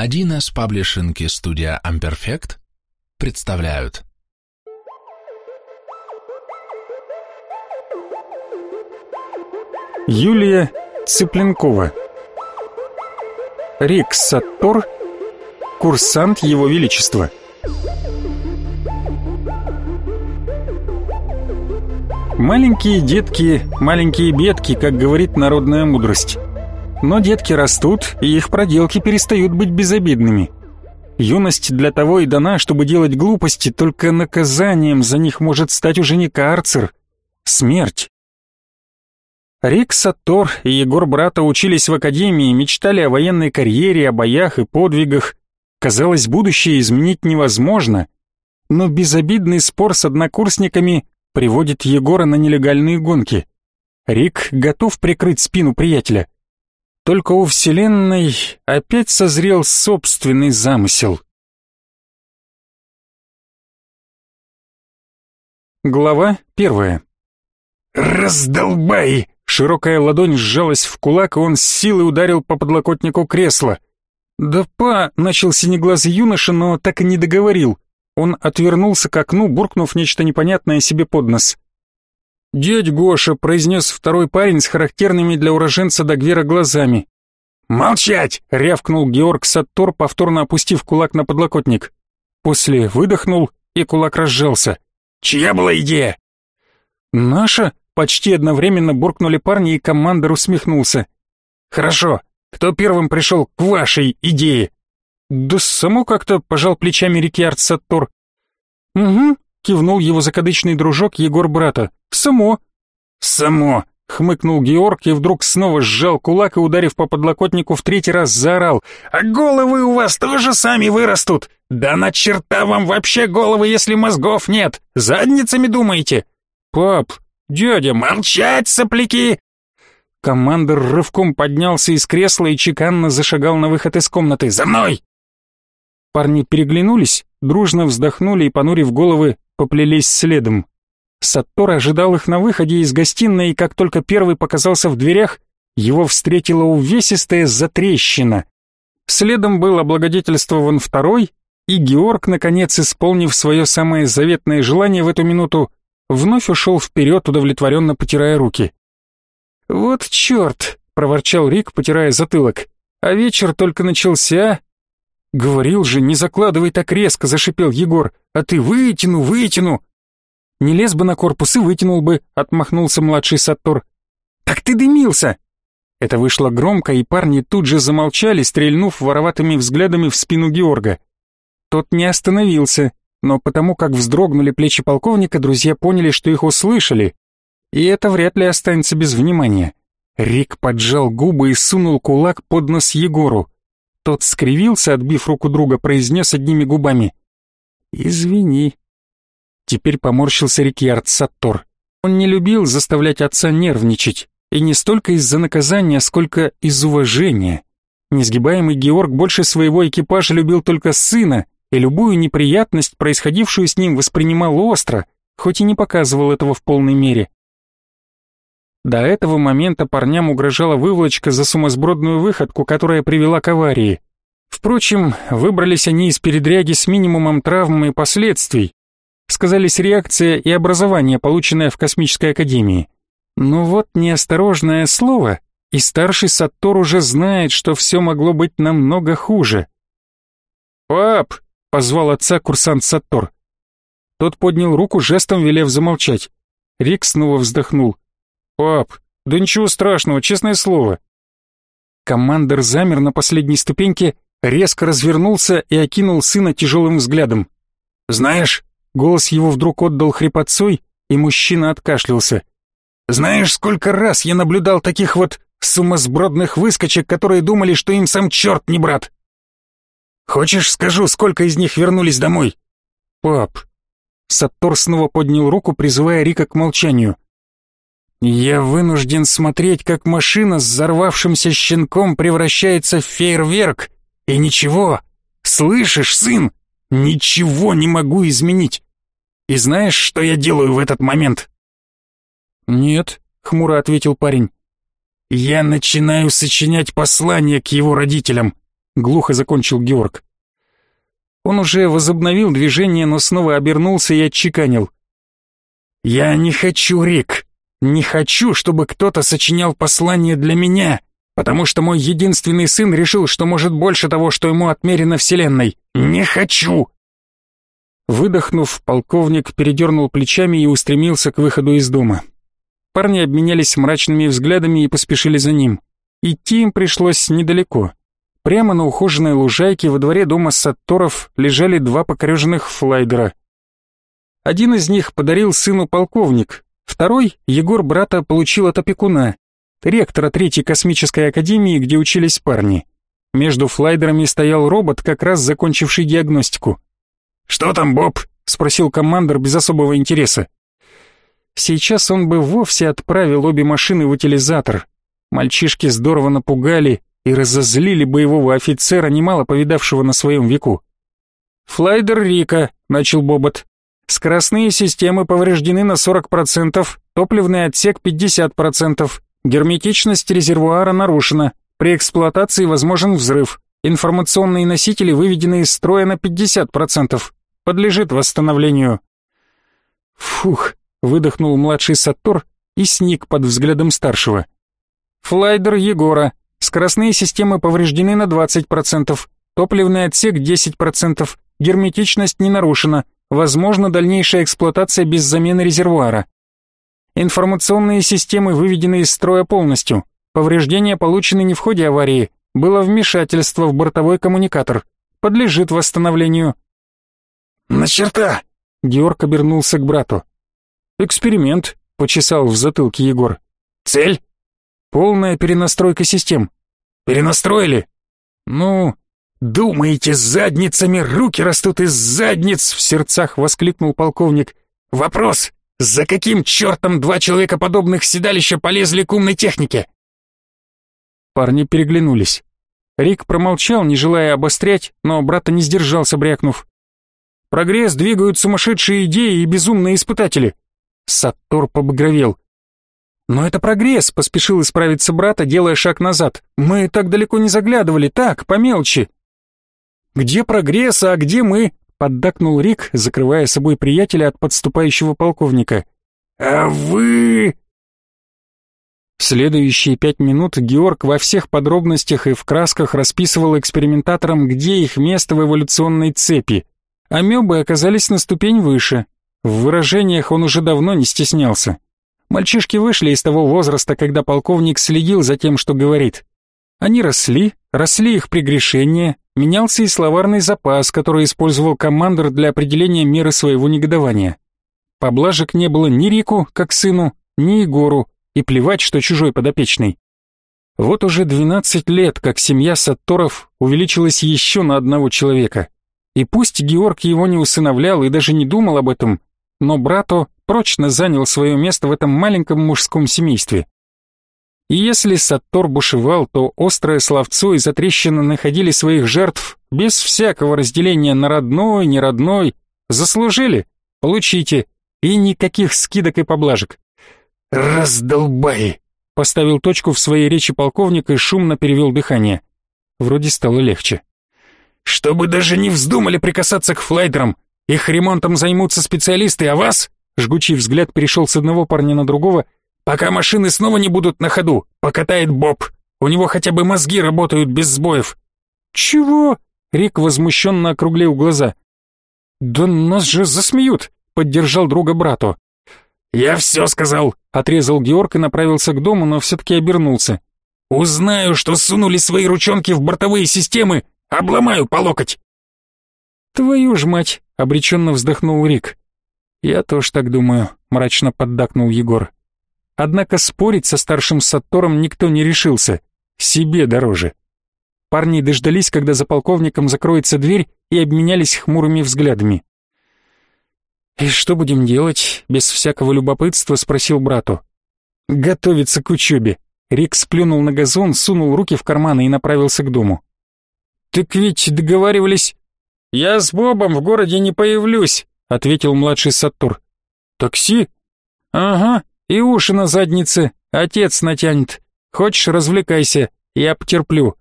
1С паблишинг и студия Amperfect представляют. Юлия Цыпленкова. Рик Саттор Курсант Его Величества. Маленькие детки, маленькие бедки, как говорит народная мудрость. Но детки растут, и их проделки перестают быть безобидными. Юность для того и дана, чтобы делать глупости, только наказанием за них может стать уже не карцер, смерть. Рик Саттор и Егор Брата учились в академии, мечтали о военной карьере, о боях и подвигах. Казалось, будущее изменить невозможно, но безобидный спор с однокурсниками приводит Егора на нелегальные гонки. Рик готов прикрыть спину приятеля. Только у Вселенной опять созрел собственный замысел. Глава первая. «Раздолбай!» Широкая ладонь сжалась в кулак, и он с силой ударил по подлокотнику кресла. «Да па!» — начал синеглазый юноша, но так и не договорил. Он отвернулся к окну, буркнув нечто непонятное себе под нос. «Дядь Гоша», — произнес второй парень с характерными для уроженца Дагвера глазами. «Молчать!» — рявкнул Георг Саттор, повторно опустив кулак на подлокотник. После выдохнул, и кулак разжался. «Чья была идея?» «Наша?» — почти одновременно буркнули парни, и командор усмехнулся. «Хорошо. Кто первым пришел к вашей идее?» «Да само как-то», — пожал плечами Рикьярд Саттор. «Угу», — кивнул его закадычный дружок Егор брата. «Само». «Само», — хмыкнул Георг и вдруг снова сжал кулак и, ударив по подлокотнику, в третий раз заорал. «А головы у вас тоже сами вырастут! Да на черта вам вообще головы, если мозгов нет! Задницами думаете?» «Пап, дядя, молчать, сопляки!» Командор рывком поднялся из кресла и чеканно зашагал на выход из комнаты. «За мной!» Парни переглянулись, дружно вздохнули и, понурив головы, поплелись следом. Саттор ожидал их на выходе из гостиной, и как только первый показался в дверях, его встретила увесистая затрещина. Следом был облагодетельствован второй, и Георг, наконец, исполнив свое самое заветное желание в эту минуту, вновь ушел вперед, удовлетворенно потирая руки. «Вот черт!» — проворчал Рик, потирая затылок. «А вечер только начался, «Говорил же, не закладывай так резко», — зашипел Егор. «А ты вытяну, вытяну». «Не лез бы на корпус и вытянул бы», — отмахнулся младший Саттор. «Так ты дымился!» Это вышло громко, и парни тут же замолчали, стрельнув вороватыми взглядами в спину Георга. Тот не остановился, но потому как вздрогнули плечи полковника, друзья поняли, что их услышали. И это вряд ли останется без внимания. Рик поджал губы и сунул кулак под нос Егору. Тот скривился, отбив руку друга, произнес одними губами. «Извини». Теперь поморщился Рикьярд Саттор. Он не любил заставлять отца нервничать, и не столько из-за наказания, сколько из уважения. Несгибаемый Георг больше своего экипажа любил только сына, и любую неприятность, происходившую с ним, воспринимал остро, хоть и не показывал этого в полной мере. До этого момента парням угрожала выволочка за сумасбродную выходку, которая привела к аварии. Впрочем, выбрались они из передряги с минимумом травм и последствий. Сказались реакция и образование, полученное в Космической Академии. Но вот неосторожное слово, и старший Саттор уже знает, что все могло быть намного хуже. «Пап!» — позвал отца курсант Саттор. Тот поднял руку, жестом велев замолчать. Рик снова вздохнул. «Пап, да ничего страшного, честное слово». Командор замер на последней ступеньке, резко развернулся и окинул сына тяжелым взглядом. «Знаешь...» — голос его вдруг отдал хрипотцой, и мужчина откашлялся. «Знаешь, сколько раз я наблюдал таких вот сумасбродных выскочек, которые думали, что им сам черт не брат? Хочешь, скажу, сколько из них вернулись домой?» «Пап...» Саттор снова поднял руку, призывая Рика к молчанию. Я вынужден смотреть, как машина с взорвавшимся щенком превращается в фейерверк. И ничего, слышишь, сын, ничего не могу изменить. И знаешь, что я делаю в этот момент? Нет, хмуро ответил парень. Я начинаю сочинять послание к его родителям. — глухо закончил Георг. Он уже возобновил движение, но снова обернулся и отчеканил. «Я не хочу, Рик, не хочу, чтобы кто-то сочинял послание для меня, потому что мой единственный сын решил, что может больше того, что ему отмерено Вселенной. Не хочу!» Выдохнув, полковник передернул плечами и устремился к выходу из дома. Парни обменялись мрачными взглядами и поспешили за ним. Идти им пришлось недалеко. Прямо на ухоженной лужайке во дворе дома Сатторов лежали два покореженных флайдера. Один из них подарил сыну полковник, второй Егор брата получил от опекуна, ректора Третьей космической академии, где учились парни. Между флайдерами стоял робот, как раз закончивший диагностику. «Что там, Боб?» — спросил командор без особого интереса. Сейчас он бы вовсе отправил обе машины в утилизатор. Мальчишки здорово напугали, и разозлили боевого офицера, немало повидавшего на своем веку. «Флайдер Рика», — начал Бобот. «Скоростные системы повреждены на 40%, топливный отсек 50%, герметичность резервуара нарушена, при эксплуатации возможен взрыв, информационные носители выведены из строя на 50%, подлежит восстановлению». «Фух», — выдохнул младший Саттор и сник под взглядом старшего. «Флайдер Егора», Скоростные системы повреждены на 20%, топливный отсек 10%, герметичность не нарушена, возможна дальнейшая эксплуатация без замены резервуара. Информационные системы выведены из строя полностью. Повреждения получены не в ходе аварии, было вмешательство в бортовой коммуникатор. Подлежит восстановлению. «На черта!» — Георг обернулся к брату. «Эксперимент», — почесал в затылке Егор. «Цель?» Полная перенастройка систем. Перенастроили? Ну, думаете, задницами руки растут из задниц, в сердцах воскликнул полковник. Вопрос, за каким чертом два человекоподобных седалища полезли к умной технике? Парни переглянулись. Рик промолчал, не желая обострять, но брата не сдержался, брякнув. «Прогресс двигают сумасшедшие идеи и безумные испытатели». Саттор побагровел. «Но это прогресс», — поспешил исправиться брата, делая шаг назад. «Мы так далеко не заглядывали, так, по мелочи». «Где прогресс, а где мы?» — поддакнул Рик, закрывая собой приятеля от подступающего полковника. «А вы...» В следующие пять минут Георг во всех подробностях и в красках расписывал экспериментаторам, где их место в эволюционной цепи. Амебы оказались на ступень выше. В выражениях он уже давно не стеснялся. Мальчишки вышли из того возраста, когда полковник следил за тем, что говорит. Они росли, росли их прегрешения, менялся и словарный запас, который использовал командор для определения меры своего негодования. Поблажек не было ни Рику, как сыну, ни Егору, и плевать, что чужой подопечный. Вот уже 12 лет, как семья Сатторов увеличилась еще на одного человека. И пусть Георг его не усыновлял и даже не думал об этом, но брату прочно занял свое место в этом маленьком мужском семействе. И если Саттор бушевал, то острое словцо и затрещины находили своих жертв без всякого разделения на родной, неродной. Заслужили? Получите. И никаких скидок и поблажек. «Раздолбай!» — поставил точку в своей речи полковник и шумно перевел дыхание. Вроде стало легче. «Чтобы даже не вздумали прикасаться к флайдерам. Их ремонтом займутся специалисты, а вас Жгучий взгляд перешел с одного парня на другого. «Пока машины снова не будут на ходу, покатает Боб. У него хотя бы мозги работают без сбоев». «Чего?» — Рик возмущенно округлил глаза. «Да нас же засмеют!» — поддержал друга брату. «Я все сказал!» — отрезал Георг и направился к дому, но все-таки обернулся. «Узнаю, что сунули свои ручонки в бортовые системы, обломаю по локоть!» «Твою ж мать!» — обреченно вздохнул Рик. «Я тоже так думаю», — мрачно поддакнул Егор. Однако спорить со старшим Саттором никто не решился. Себе дороже. Парни дождались, когда за полковником закроется дверь, и обменялись хмурыми взглядами. «И что будем делать?» — без всякого любопытства спросил брату. «Готовиться к учебе». Рик сплюнул на газон, сунул руки в карманы и направился к дому. «Так ведь договаривались...» «Я с Бобом в городе не появлюсь», — ответил младший Саттур. «Такси?» «Ага, и уши на заднице, отец натянет. Хочешь, развлекайся, я потерплю».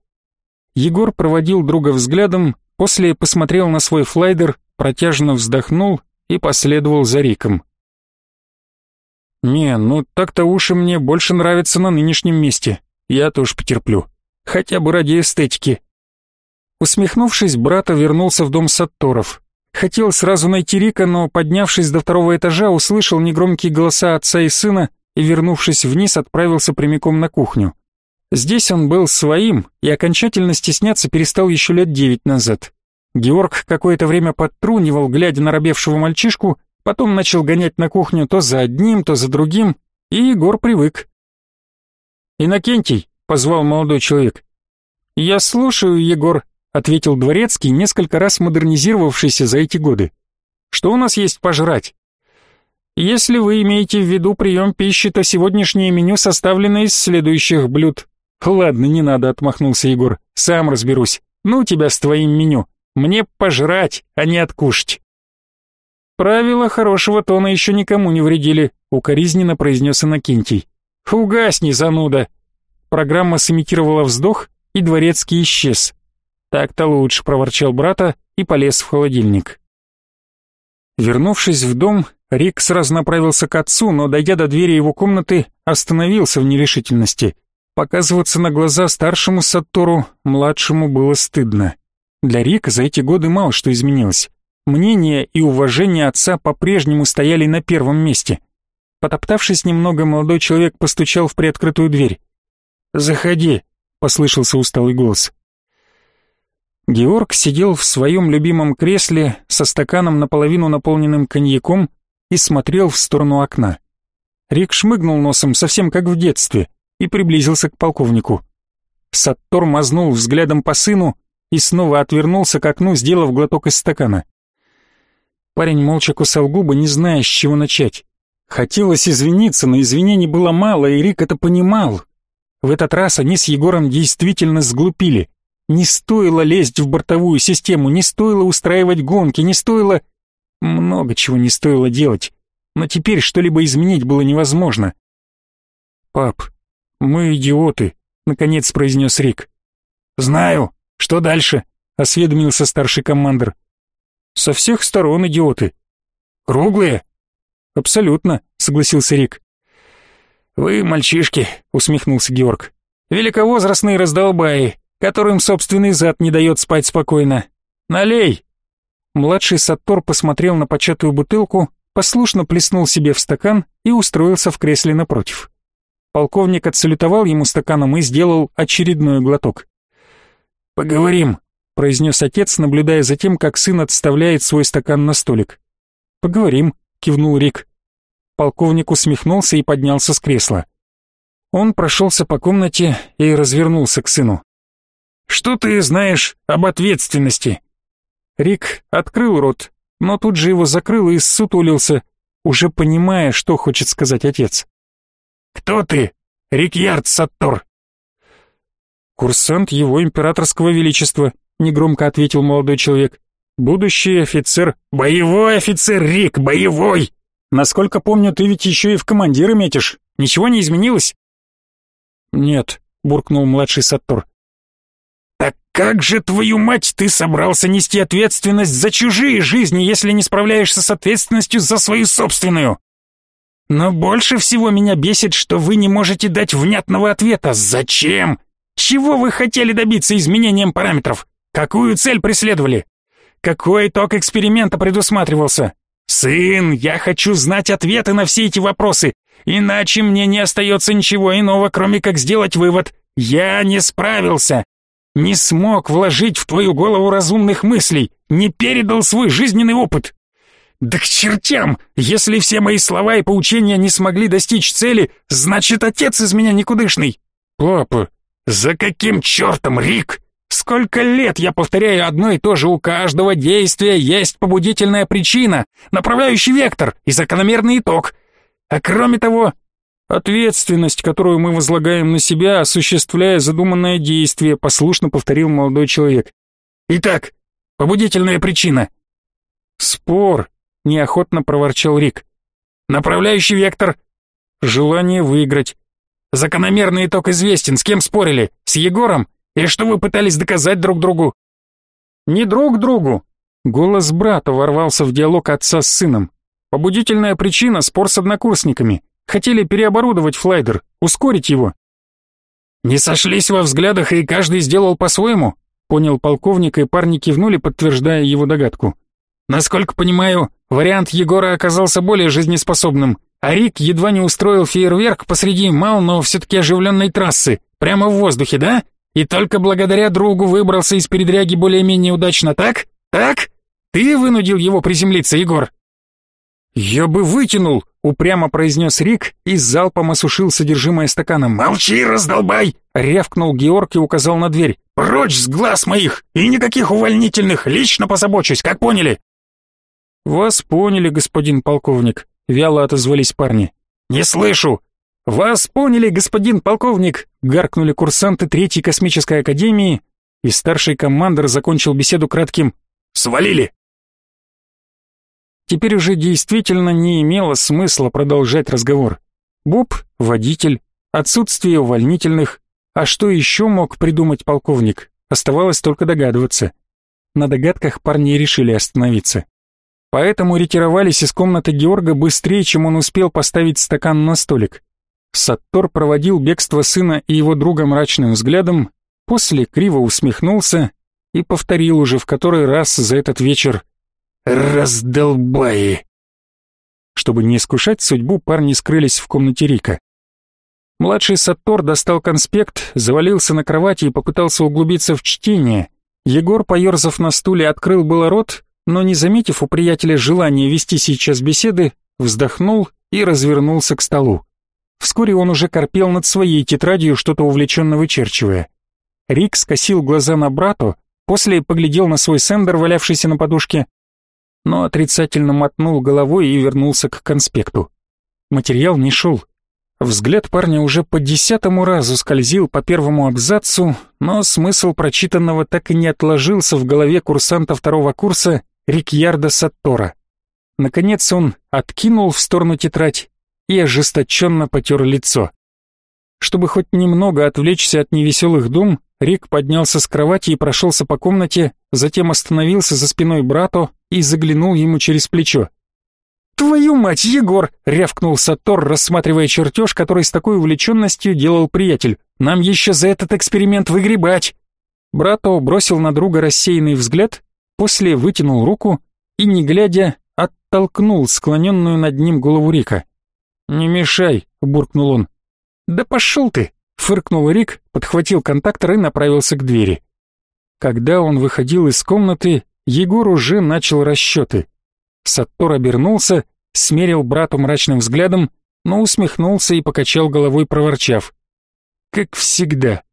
Егор проводил друга взглядом, после посмотрел на свой флайдер, протяжно вздохнул и последовал за Риком. «Не, ну так-то уши мне больше нравятся на нынешнем месте. Я тоже потерплю. Хотя бы ради эстетики». Усмехнувшись, брата вернулся в дом Сатторов. Хотел сразу найти Рика, но, поднявшись до второго этажа, услышал негромкие голоса отца и сына и, вернувшись вниз, отправился прямиком на кухню. Здесь он был своим и окончательно стесняться перестал еще лет девять назад. Георг какое-то время подтрунивал, глядя на робевшего мальчишку, потом начал гонять на кухню то за одним, то за другим, и Егор привык. «Инокентий», — позвал молодой человек. «Я слушаю, Егор», — ответил дворецкий, несколько раз модернизировавшийся за эти годы. «Что у нас есть пожрать?» «Если вы имеете в виду прием пищи, то сегодняшнее меню составлено из следующих блюд». «Ладно, не надо», — отмахнулся Егор. «Сам разберусь. Ну тебя с твоим меню. Мне пожрать, а не откушать». «Правила хорошего тона еще никому не вредили», — укоризненно произнес Иннокентий. «Угасни, зануда!» Программа сымитировала вздох, и дворецкий исчез. «Так-то лучше», — проворчал брата и полез в холодильник. Вернувшись в дом, Рик сразу направился к отцу, но, дойдя до двери его комнаты, остановился в нерешительности. Показываться на глаза старшему Саттору, младшему было стыдно. Для Рика за эти годы мало что изменилось. Мнение и уважение отца по-прежнему стояли на первом месте. Потоптавшись немного, молодой человек постучал в приоткрытую дверь. «Заходи», — послышался усталый голос. Георг сидел в своем любимом кресле со стаканом наполовину наполненным коньяком и смотрел в сторону окна. Рик шмыгнул носом, совсем как в детстве, и приблизился к полковнику. Саттор мазнул взглядом по сыну и снова отвернулся к окну, сделав глоток из стакана. Парень молча кусал губы, не зная, с чего начать. Хотелось извиниться, но извинений было мало, и Рик это понимал. В этот раз они с Егором действительно сглупили. Не стоило лезть в бортовую систему, не стоило устраивать гонки, не стоило... Много чего не стоило делать. Но теперь что-либо изменить было невозможно. «Пап, мы идиоты», — наконец произнес Рик. «Знаю. Что дальше?» — осведомился старший командир. Со всех сторон идиоты. Круглые? Абсолютно, согласился Рик. Вы мальчишки, усмехнулся Георг. Великовозрастные раздолбаи, которым собственный зад не дает спать спокойно. Налей. Младший Саттор посмотрел на початую бутылку, послушно плеснул себе в стакан и устроился в кресле напротив. Полковник отсалютовал ему стаканом и сделал очередной глоток. «Поговорим», произнес отец, наблюдая за тем, как сын отставляет свой стакан на столик. «Поговорим», — кивнул Рик. Полковник усмехнулся и поднялся с кресла. Он прошелся по комнате и развернулся к сыну. «Что ты знаешь об ответственности?» Рик открыл рот, но тут же его закрыл и ссутулился, уже понимая, что хочет сказать отец. «Кто ты, Рикьярд Саттор?» «Курсант его императорского величества», негромко ответил молодой человек. Будущий офицер, боевой офицер Рик, боевой. Насколько помню, ты ведь еще и в командиры метишь. Ничего не изменилось? Нет, буркнул младший Саттор. Как же, твою мать, ты собрался нести ответственность за чужие жизни, если не справляешься с ответственностью за свою собственную? Но больше всего меня бесит, что вы не можете дать внятного ответа. Зачем? Чего вы хотели добиться изменением параметров? Какую цель преследовали? Какой итог эксперимента предусматривался? Сын, я хочу знать ответы на все эти вопросы, иначе мне не остается ничего иного, кроме как сделать вывод. Я не справился. Не смог вложить в твою голову разумных мыслей, не передал свой жизненный опыт. Да к чертям! Если все мои слова и поучения не смогли достичь цели, значит, отец из меня никудышный. Папа, за каким чертом, Рик? Сколько лет я повторяю одно и то же, у каждого действия есть побудительная причина, направляющий вектор и закономерный итог. А кроме того, ответственность, которую мы возлагаем на себя, осуществляя задуманное действие, послушно повторил молодой человек. Итак, побудительная причина. Спор, неохотно проворчал Рик. Направляющий вектор. Желание выиграть. Закономерный итог известен, с кем спорили? С Егором? И что вы пытались доказать друг другу?» «Не друг другу!» Голос брата ворвался в диалог отца с сыном. «Побудительная причина — спор с однокурсниками. Хотели переоборудовать флайдер, ускорить его». «Не сошлись во взглядах, и каждый сделал по-своему?» Понял полковник, и парни кивнули, подтверждая его догадку. «Насколько понимаю, вариант Егора оказался более жизнеспособным, а Рик едва не устроил фейерверк посреди мал, но все-таки оживленной трассы, прямо в воздухе, да? И только благодаря другу выбрался из передряги более-менее удачно, так? Так? Ты вынудил его приземлиться, Егор?» «Я бы вытянул!» — упрямо произнес Рик и залпом осушил содержимое стакана. «Молчи, раздолбай!» — рявкнул Георг и указал на дверь. «Прочь с глаз моих! И никаких увольнительных! Лично позабочусь, как поняли?» «Вас поняли, господин полковник», — вяло отозвались парни. «Не слышу!» «Вас поняли, господин полковник!» — гаркнули курсанты Третьей космической академии, и старший командир закончил беседу кратким «Свалили!» Теперь уже действительно не имело смысла продолжать разговор. Боб — водитель, отсутствие увольнительных. А что еще мог придумать полковник? Оставалось только догадываться. На догадках парни решили остановиться. Поэтому ретировались из комнаты Георга быстрее, чем он успел поставить стакан на столик. Саттор проводил бегство сына и его друга мрачным взглядом, после криво усмехнулся и повторил уже в который раз за этот вечер «Раздолбаи!» Чтобы не искушать судьбу, парни скрылись в комнате Рика. Младший Саттор достал конспект, завалился на кровати и попытался углубиться в чтение. Егор, поерзав на стуле, открыл было рот, но не заметив у приятеля желания вести сейчас беседы, вздохнул и развернулся к столу. Вскоре он уже корпел над своей тетрадью, что-то увлеченно вычерчивая. Рик скосил глаза на брату, после поглядел на свой сендер, валявшийся на подушке, но отрицательно мотнул головой и вернулся к конспекту. Материал не шел. Взгляд парня уже по десятому разу скользил по первому абзацу, но смысл прочитанного так и не отложился в голове курсанта второго курса Рикьярда Саттора. Наконец он откинул в сторону тетрадь и ожесточенно потер лицо. Чтобы хоть немного отвлечься от невеселых дум, Рик поднялся с кровати и прошелся по комнате, затем остановился за спиной брату и заглянул ему через плечо. «Твою мать, Егор!» — рявкнул Сатор, рассматривая чертеж, который с такой увлеченностью делал приятель. «Нам еще за этот эксперимент выгребать!» Брато бросил на друга рассеянный взгляд, после вытянул руку и, не глядя, оттолкнул склоненную над ним голову Рика. «Не мешай!» — буркнул он. «Да пошел ты!» — фыркнул Рик, подхватил контактор и направился к двери. Когда он выходил из комнаты, Егор уже начал расчеты. Саттор обернулся, смерил брату мрачным взглядом, но усмехнулся и покачал головой, проворчав. Как всегда.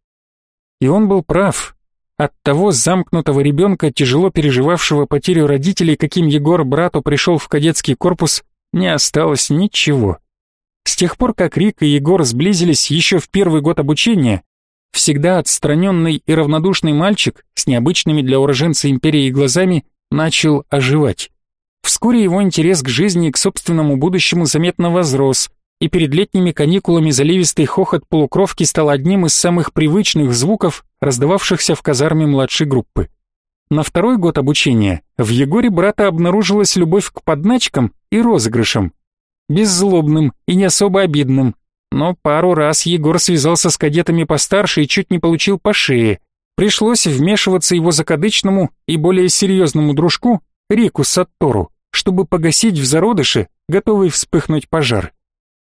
И он был прав. От того замкнутого ребенка, тяжело переживавшего потерю родителей, каким Егор брату пришел в кадетский корпус, не осталось ничего. С тех пор, как Рик и Егор сблизились еще в первый год обучения, всегда отстраненный и равнодушный мальчик с необычными для уроженца империи глазами начал оживать. Вскоре его интерес к жизни и к собственному будущему заметно возрос, и перед летними каникулами заливистый хохот полукровки стал одним из самых привычных звуков, раздававшихся в казарме младшей группы. На второй год обучения в Егоре брата обнаружилась любовь к подначкам и розыгрышам, беззлобным и не особо обидным. Но пару раз Егор связался с кадетами постарше и чуть не получил по шее. Пришлось вмешиваться его закадычному и более серьезному дружку Рику Саттору, чтобы погасить в зародыше готовый вспыхнуть пожар.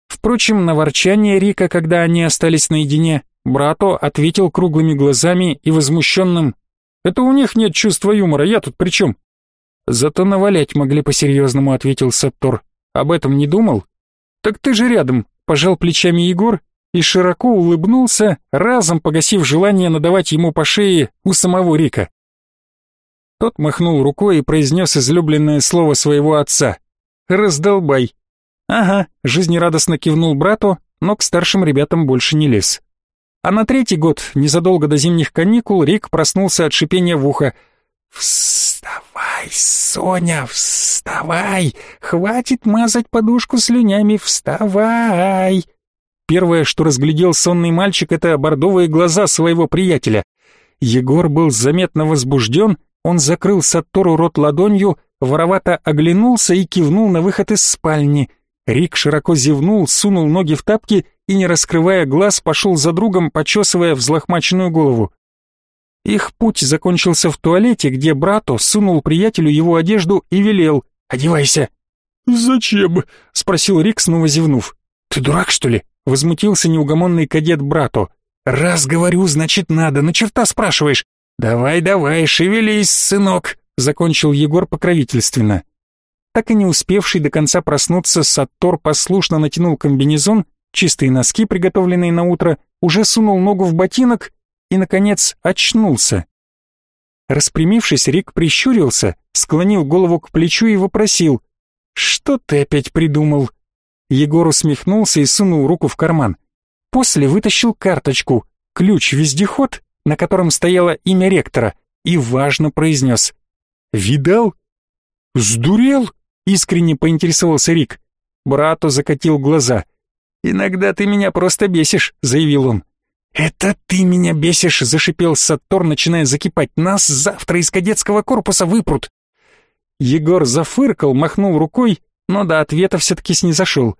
Впрочем, на ворчание Рика, когда они остались наедине, брато ответил круглыми глазами и возмущенным «Это у них нет чувства юмора, я тут при чем?» «Зато навалять могли по-серьезному», — ответил Саттор. Об этом не думал? Так ты же рядом, пожал плечами Егор и широко улыбнулся, разом погасив желание надавать ему по шее у самого Рика. Тот махнул рукой и произнес излюбленное слово своего отца. «Раздолбай». «Ага», — жизнерадостно кивнул брату, но к старшим ребятам больше не лез. А на третий год, незадолго до зимних каникул, Рик проснулся от шипения в ухо. «Вставай, Соня, вставай! Хватит мазать подушку слюнями, вставай!» Первое, что разглядел сонный мальчик, это бордовые глаза своего приятеля. Егор был заметно возбужден, он закрыл Саттору рот ладонью, воровато оглянулся и кивнул на выход из спальни. Рик широко зевнул, сунул ноги в тапки и, не раскрывая глаз, пошел за другом, почесывая взлохмаченную голову. Их путь закончился в туалете, где брату сунул приятелю его одежду и велел «Одевайся». «Зачем?» — спросил Рик, снова зевнув. «Ты дурак, что ли?» — возмутился неугомонный кадет брату. «Раз говорю, значит надо, на черта спрашиваешь. Давай, давай, шевелись, сынок», — закончил Егор покровительственно. Так и не успевший до конца проснуться, Саттор послушно натянул комбинезон, чистые носки, приготовленные на утро, уже сунул ногу в ботинок и, наконец, очнулся. Распрямившись, Рик прищурился, склонил голову к плечу и вопросил «Что ты опять придумал?» Егор усмехнулся и сунул руку в карман. После вытащил карточку, ключ-вездеход, на котором стояло имя ректора, и важно произнес «Видал?» «Сдурел?» — искренне поинтересовался Рик. Брату закатил глаза. «Иногда ты меня просто бесишь», — заявил он. «Это ты меня бесишь!» — зашипел Саттор, начиная закипать. «Нас завтра из кадетского корпуса выпрут!» Егор зафыркал, махнул рукой, но до ответа все-таки снизошел.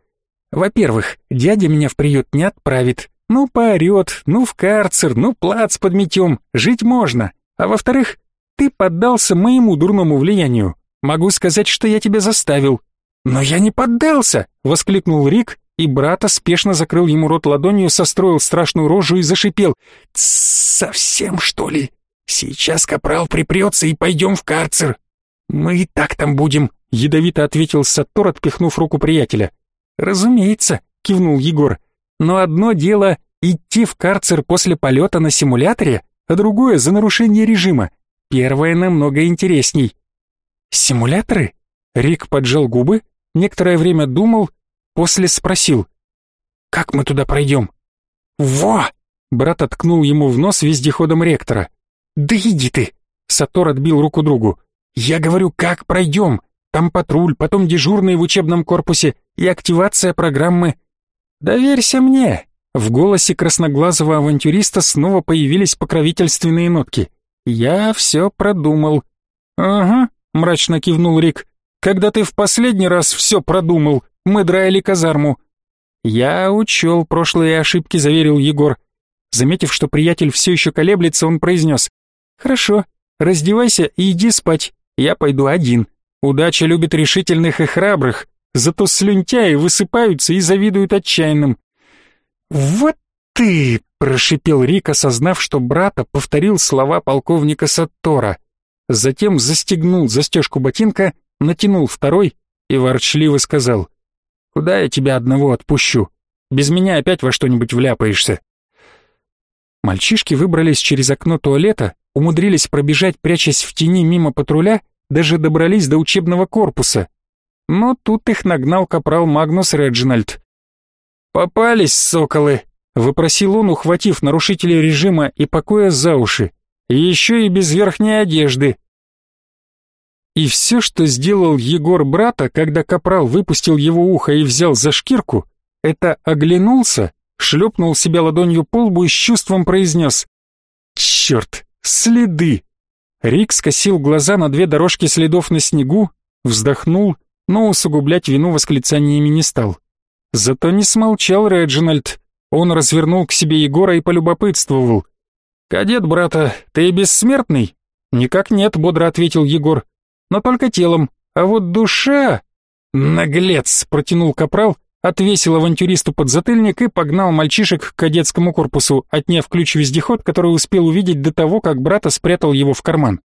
«Во-первых, дядя меня в приют не отправит. Ну, поорет, ну, в карцер, ну, плац подметем. Жить можно. А во-вторых, ты поддался моему дурному влиянию. Могу сказать, что я тебя заставил». «Но я не поддался!» — воскликнул Рик и брата спешно закрыл ему рот ладонью, состроил страшную рожу и зашипел. «Совсем, что ли? Сейчас капрал припрется и пойдем в карцер». «Мы и так там будем», — ядовито ответил Саттор, отпихнув руку приятеля. «Разумеется», — кивнул Егор. «Но одно дело — идти в карцер после полета на симуляторе, а другое — за нарушение режима. Первое намного интересней». «Симуляторы?» Рик поджал губы, некоторое время думал, После спросил, «Как мы туда пройдем?» «Во!» — брат откнул ему в нос вездеходом ректора. «Да иди ты!» — Сатор отбил руку другу. «Я говорю, как пройдем? Там патруль, потом дежурные в учебном корпусе и активация программы». «Доверься мне!» В голосе красноглазого авантюриста снова появились покровительственные нотки. «Я все продумал». «Ага», — мрачно кивнул Рик. «Когда ты в последний раз все продумал?» Мы драили казарму». «Я учел прошлые ошибки», — заверил Егор. Заметив, что приятель все еще колеблется, он произнес. «Хорошо, раздевайся и иди спать. Я пойду один. Удача любит решительных и храбрых, зато слюнтяи высыпаются и завидуют отчаянным». «Вот ты!» — прошипел Рик, осознав, что брата повторил слова полковника Саттора. Затем застегнул застежку ботинка, натянул второй и ворчливо сказал — Куда я тебя одного отпущу? Без меня опять во что-нибудь вляпаешься. Мальчишки выбрались через окно туалета, умудрились пробежать, прячась в тени мимо патруля, даже добрались до учебного корпуса. Но тут их нагнал капрал Магнус Реджинальд. «Попались, соколы!» — выпросил он, ухватив нарушителей режима и покоя за уши. «Еще и без верхней одежды, и все, что сделал Егор брата, когда капрал выпустил его ухо и взял за шкирку, это оглянулся, шлепнул себя ладонью по лбу и с чувством произнес «Черт, следы!» Рик скосил глаза на две дорожки следов на снегу, вздохнул, но усугублять вину восклицаниями не стал. Зато не смолчал Реджинальд. Он развернул к себе Егора и полюбопытствовал. «Кадет, брата, ты бессмертный?» «Никак нет», — бодро ответил Егор но только телом, а вот душа... Наглец, протянул капрал, отвесил авантюристу подзатыльник и погнал мальчишек к кадетскому корпусу, отняв ключ-вездеход, который успел увидеть до того, как брата спрятал его в карман.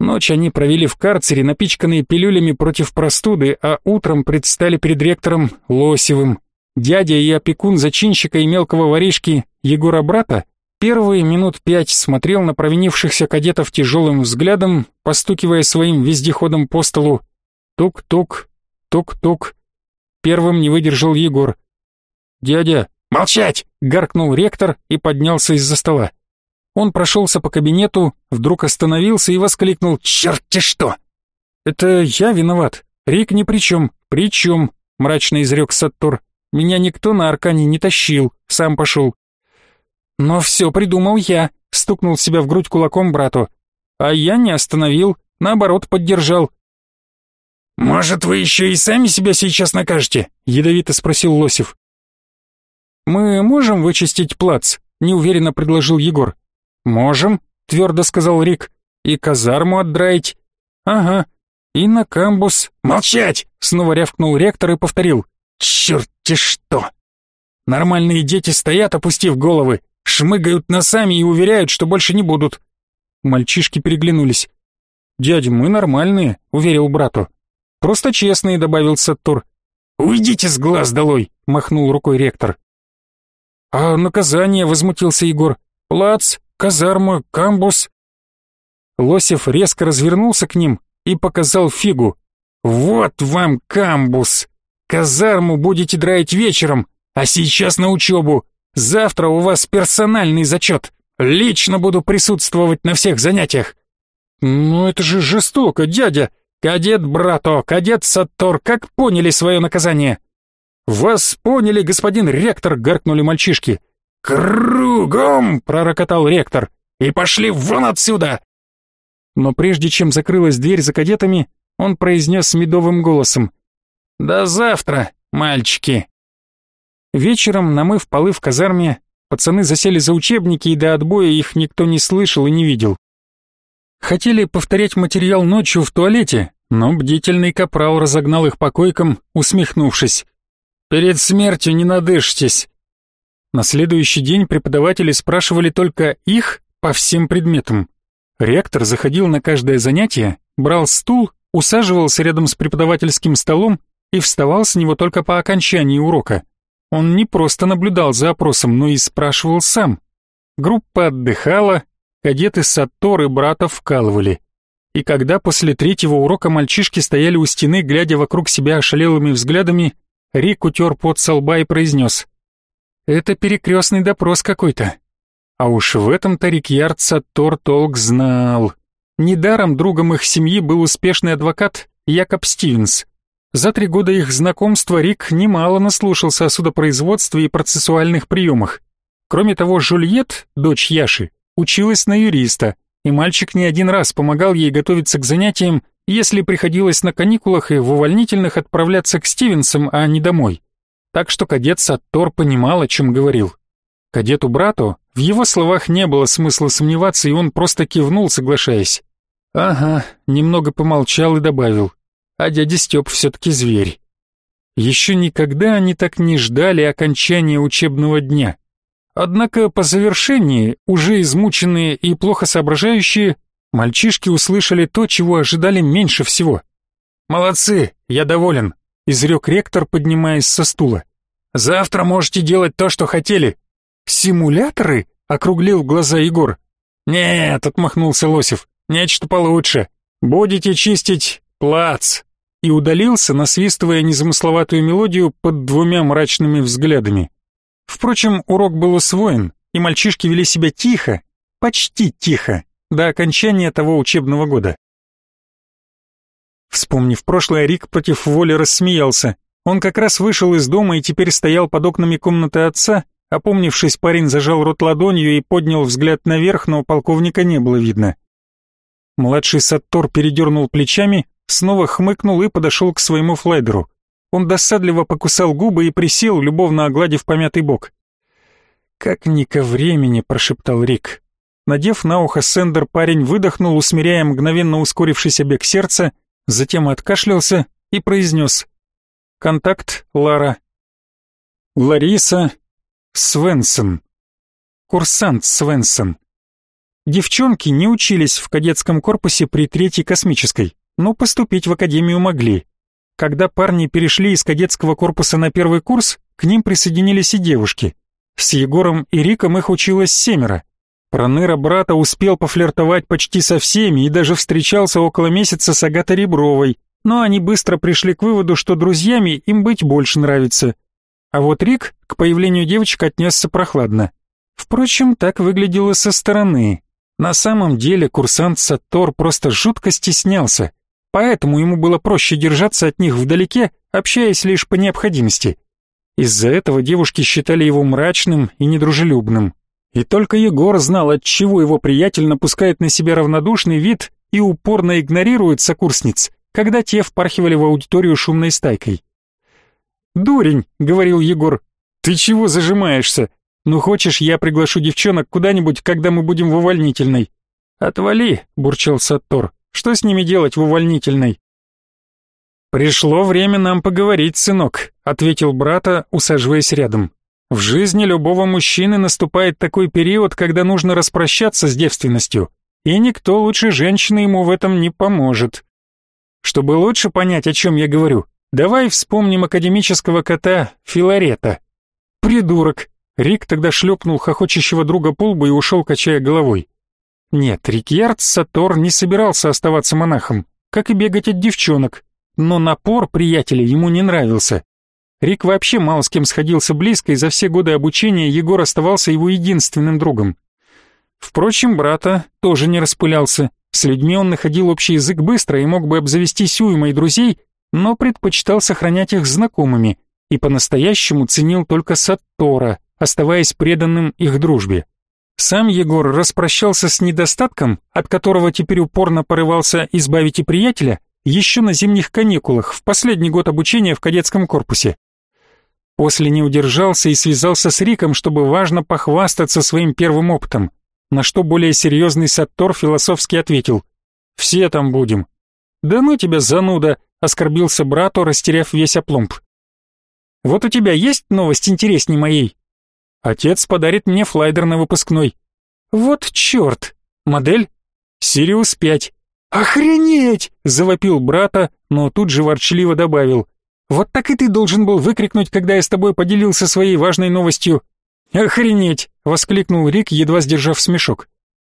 Ночь они провели в карцере, напичканные пилюлями против простуды, а утром предстали перед ректором Лосевым. Дядя и опекун зачинщика и мелкого воришки Егора брата Первые минут пять смотрел на провинившихся кадетов тяжелым взглядом, постукивая своим вездеходом по столу. Тук-тук, тук-тук. Первым не выдержал Егор. «Дядя, молчать!» — гаркнул ректор и поднялся из-за стола. Он прошелся по кабинету, вдруг остановился и воскликнул «Черт-те что!» «Это я виноват. Рик ни при чем. При чем?» — мрачно изрек Саттор. «Меня никто на Аркане не тащил, сам пошел. Но все придумал я, стукнул себя в грудь кулаком брату. А я не остановил, наоборот, поддержал. «Может, вы еще и сами себя сейчас накажете?» — ядовито спросил Лосев. «Мы можем вычистить плац?» — неуверенно предложил Егор. «Можем», — твердо сказал Рик. «И казарму отдраить». «Ага. И на камбус». «Молчать!» — снова рявкнул ректор и повторил. «Черт-те что!» Нормальные дети стоят, опустив головы, шмыгают носами и уверяют, что больше не будут. Мальчишки переглянулись. «Дядя, мы нормальные», — уверил брату. «Просто честные», — добавил Саттур. «Уйдите с глаз долой!» — махнул рукой ректор. «А наказание?» — возмутился Егор. «Плац, казарма, камбус». Лосев резко развернулся к ним и показал фигу. «Вот вам камбус! Казарму будете драить вечером, а сейчас на учебу. Завтра у вас персональный зачет. Лично буду присутствовать на всех занятиях». «Ну это же жестоко, дядя!» «Кадет Брато, кадет Саттор, как поняли свое наказание?» «Вас поняли, господин ректор!» — гаркнули мальчишки. «Кругом!» — пророкотал ректор. «И пошли вон отсюда!» Но прежде чем закрылась дверь за кадетами, он произнес медовым голосом. «До завтра, мальчики!» Вечером, намыв полы в казарме, пацаны засели за учебники, и до отбоя их никто не слышал и не видел. Хотели повторять материал ночью в туалете, но бдительный капрал разогнал их по койкам, усмехнувшись. «Перед смертью не надышьтесь!» На следующий день преподаватели спрашивали только их по всем предметам. Ректор заходил на каждое занятие, брал стул, усаживался рядом с преподавательским столом и вставал с него только по окончании урока. Он не просто наблюдал за опросом, но и спрашивал сам. Группа отдыхала, кадеты Сатторы брата вкалывали. И когда после третьего урока мальчишки стояли у стены, глядя вокруг себя ошалелыми взглядами, Рик утер пот со лба и произнес. «Это перекрестный допрос какой-то». А уж в этом-то Рикьярд Саттор толк знал. Недаром другом их семьи был успешный адвокат Якоб Стивенс. За три года их знакомства Рик немало наслушался о судопроизводстве и процессуальных приемах. Кроме того, Жульет, дочь Яши, училась на юриста, и мальчик не один раз помогал ей готовиться к занятиям, если приходилось на каникулах и в увольнительных отправляться к Стивенсам, а не домой. Так что кадет Саттор понимал, о чем говорил. Кадету-брату в его словах не было смысла сомневаться, и он просто кивнул, соглашаясь. «Ага», немного помолчал и добавил а дядя Степ все-таки зверь. Еще никогда они так не ждали окончания учебного дня. Однако по завершении, уже измученные и плохо соображающие, мальчишки услышали то, чего ожидали меньше всего. «Молодцы, я доволен», — изрек ректор, поднимаясь со стула. «Завтра можете делать то, что хотели». «Симуляторы?» — округлил глаза Егор. «Нет», — отмахнулся Лосев, — «нечто получше. Будете чистить плац» и удалился, насвистывая незамысловатую мелодию под двумя мрачными взглядами. Впрочем, урок был усвоен, и мальчишки вели себя тихо, почти тихо, до окончания того учебного года. Вспомнив прошлое, Рик против воли рассмеялся. Он как раз вышел из дома и теперь стоял под окнами комнаты отца, опомнившись, парень зажал рот ладонью и поднял взгляд наверх, но полковника не было видно. Младший Саттор передернул плечами, снова хмыкнул и подошел к своему флайдеру. Он досадливо покусал губы и присел, любовно огладив помятый бок. «Как ни ко времени», — прошептал Рик. Надев на ухо сендер, парень выдохнул, усмиряя мгновенно ускорившийся бег сердца, затем откашлялся и произнес. «Контакт, Лара». «Лариса Свенсон». «Курсант Свенсон». Девчонки не учились в кадетском корпусе при третьей космической но поступить в академию могли. Когда парни перешли из кадетского корпуса на первый курс, к ним присоединились и девушки. С Егором и Риком их училось семеро. Проныра брата успел пофлиртовать почти со всеми и даже встречался около месяца с Агатой Ребровой, но они быстро пришли к выводу, что друзьями им быть больше нравится. А вот Рик к появлению девочек отнесся прохладно. Впрочем, так выглядело со стороны. На самом деле курсант Саттор просто жутко стеснялся поэтому ему было проще держаться от них вдалеке, общаясь лишь по необходимости. Из-за этого девушки считали его мрачным и недружелюбным. И только Егор знал, от чего его приятель напускает на себя равнодушный вид и упорно игнорирует сокурсниц, когда те впархивали в аудиторию шумной стайкой. «Дурень», — говорил Егор, — «ты чего зажимаешься? Ну хочешь, я приглашу девчонок куда-нибудь, когда мы будем в увольнительной?» «Отвали», — бурчал Саттор, — «что с ними делать в увольнительной?» «Пришло время нам поговорить, сынок», — ответил брата, усаживаясь рядом. «В жизни любого мужчины наступает такой период, когда нужно распрощаться с девственностью, и никто лучше женщины ему в этом не поможет. Чтобы лучше понять, о чем я говорю, давай вспомним академического кота Филарета. Придурок. Рик тогда шлепнул хохочущего друга по лбу и ушел, качая головой. Нет, Рикьярд Сатор не собирался оставаться монахом, как и бегать от девчонок, но напор приятеля ему не нравился. Рик вообще мало с кем сходился близко, и за все годы обучения Егор оставался его единственным другом. Впрочем, брата тоже не распылялся. С людьми он находил общий язык быстро и мог бы обзавестись уймой друзей, но предпочитал сохранять их знакомыми и по-настоящему ценил только Саттора, оставаясь преданным их дружбе. Сам Егор распрощался с недостатком, от которого теперь упорно порывался избавить и приятеля, еще на зимних каникулах, в последний год обучения в кадетском корпусе. После не удержался и связался с Риком, чтобы важно похвастаться своим первым опытом, на что более серьезный Саттор философски ответил «Все там будем». «Да ну тебя, зануда!» — оскорбился брату, растеряв весь опломб. «Вот у тебя есть новость интересней моей?» «Отец подарит мне флайдер на выпускной». «Вот черт! Модель?» «Сириус 5». «Охренеть!» — завопил брата, но тут же ворчливо добавил. «Вот так и ты должен был выкрикнуть, когда я с тобой поделился своей важной новостью». «Охренеть!» — воскликнул Рик, едва сдержав смешок.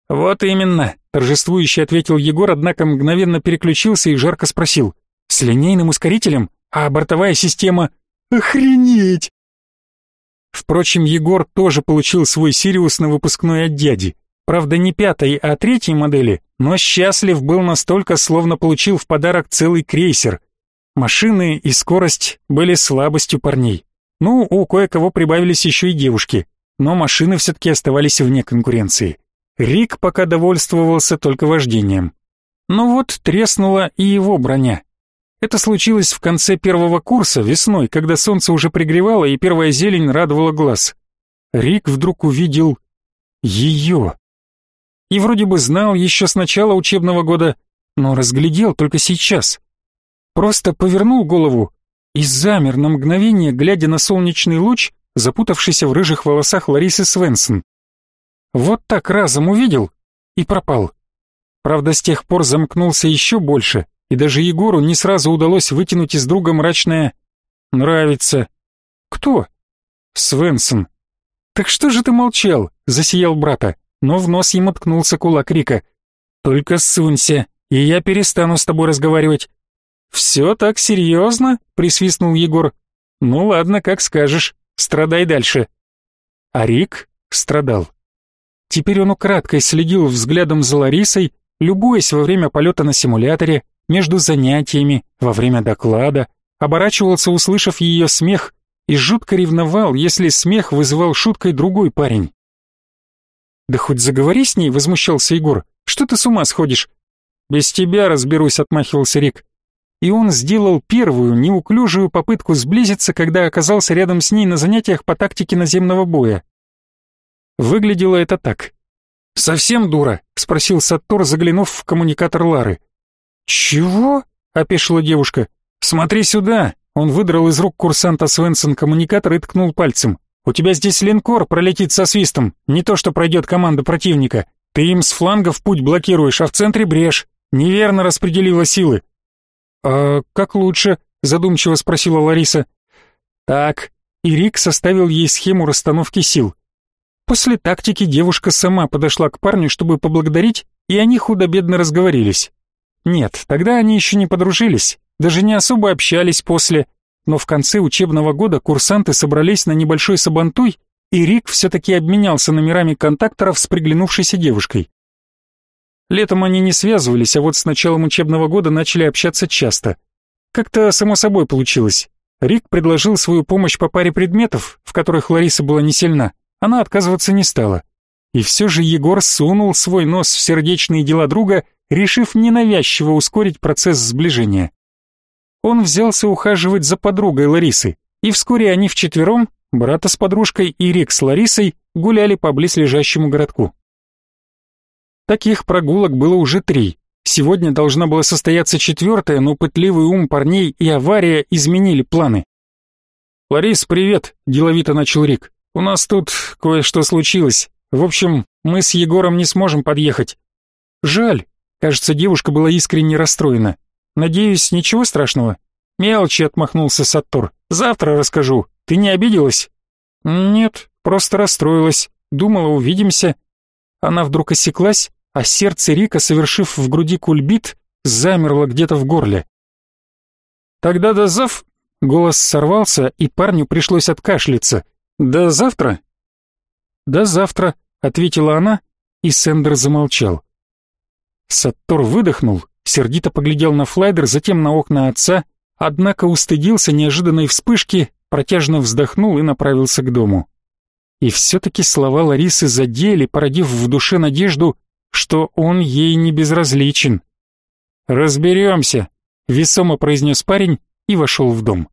«Вот именно», — торжествующе ответил Егор, однако мгновенно переключился и жарко спросил. «С линейным ускорителем? А бортовая система...» «Охренеть!» Впрочем, Егор тоже получил свой Сириус на выпускной от дяди. Правда, не пятой, а третьей модели, но счастлив был настолько, словно получил в подарок целый крейсер. Машины и скорость были слабостью парней. Ну, у кое-кого прибавились еще и девушки, но машины все-таки оставались вне конкуренции. Рик пока довольствовался только вождением. Но вот треснула и его броня. Это случилось в конце первого курса, весной, когда солнце уже пригревало и первая зелень радовала глаз. Рик вдруг увидел ее и вроде бы знал еще с начала учебного года, но разглядел только сейчас. Просто повернул голову и замер на мгновение, глядя на солнечный луч, запутавшийся в рыжих волосах Ларисы Свенсон. Вот так разом увидел и пропал. Правда, с тех пор замкнулся еще больше, и даже Егору не сразу удалось вытянуть из друга мрачное «нравится». «Кто?» «Свенсон». «Так что же ты молчал?» — засиял брата но в нос ему ткнулся кулак Рика. «Только сунься, и я перестану с тобой разговаривать». «Все так серьезно?» — присвистнул Егор. «Ну ладно, как скажешь, страдай дальше». А Рик страдал. Теперь он украдкой следил взглядом за Ларисой, любуясь во время полета на симуляторе, между занятиями, во время доклада, оборачивался, услышав ее смех, и жутко ревновал, если смех вызывал шуткой другой парень. «Да хоть заговори с ней», — возмущался Егор. «Что ты с ума сходишь?» «Без тебя разберусь», — отмахивался Рик. И он сделал первую, неуклюжую попытку сблизиться, когда оказался рядом с ней на занятиях по тактике наземного боя. Выглядело это так. «Совсем дура?» — спросил Саттор, заглянув в коммуникатор Лары. «Чего?» — опешила девушка. «Смотри сюда!» Он выдрал из рук курсанта Свенсон коммуникатор и ткнул пальцем. У тебя здесь линкор пролетит со свистом, не то что пройдет команда противника. Ты им с флангов путь блокируешь, а в центре брешь. Неверно распределила силы. А как лучше? задумчиво спросила Лариса. Так, и Рик составил ей схему расстановки сил. После тактики девушка сама подошла к парню, чтобы поблагодарить, и они худо-бедно разговорились. Нет, тогда они еще не подружились, даже не особо общались после, но в конце учебного года курсанты собрались на небольшой сабантуй, и Рик все-таки обменялся номерами контакторов с приглянувшейся девушкой. Летом они не связывались, а вот с началом учебного года начали общаться часто. Как-то само собой получилось. Рик предложил свою помощь по паре предметов, в которых Лариса была не сильна. Она отказываться не стала. И все же Егор сунул свой нос в сердечные дела друга, решив ненавязчиво ускорить процесс сближения. Он взялся ухаживать за подругой Ларисы, и вскоре они вчетвером, брата с подружкой и Рик с Ларисой, гуляли по близлежащему городку. Таких прогулок было уже три. Сегодня должна была состояться четвертая, но пытливый ум парней и авария изменили планы. «Ларис, привет!» – деловито начал Рик. «У нас тут кое-что случилось. В общем, мы с Егором не сможем подъехать». «Жаль». Кажется, девушка была искренне расстроена. «Надеюсь, ничего страшного?» «Мелочи», — отмахнулся Саттор. «Завтра расскажу. Ты не обиделась?» «Нет, просто расстроилась. Думала, увидимся». Она вдруг осеклась, а сердце Рика, совершив в груди кульбит, замерло где-то в горле. «Тогда до зав...» Голос сорвался, и парню пришлось откашляться. «До завтра?» «До завтра», — ответила она, и Сендер замолчал. Саттор выдохнул, сердито поглядел на флайдер, затем на окна отца, однако устыдился неожиданной вспышки, протяжно вздохнул и направился к дому. И все-таки слова Ларисы задели, породив в душе надежду, что он ей не безразличен. «Разберемся», — весомо произнес парень и вошел в дом.